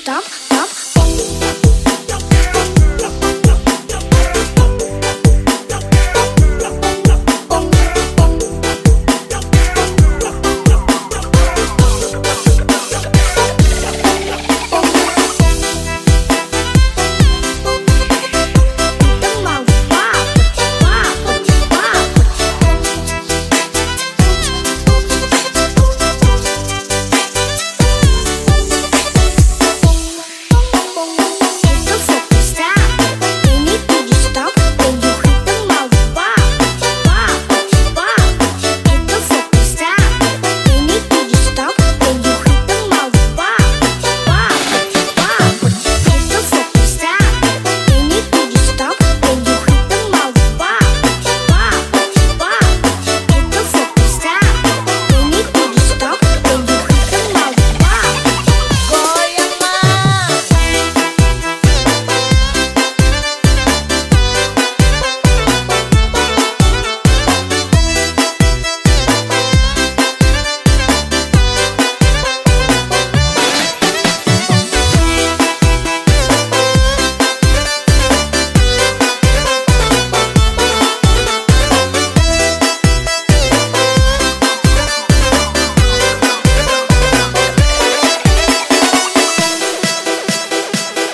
stop. Stop,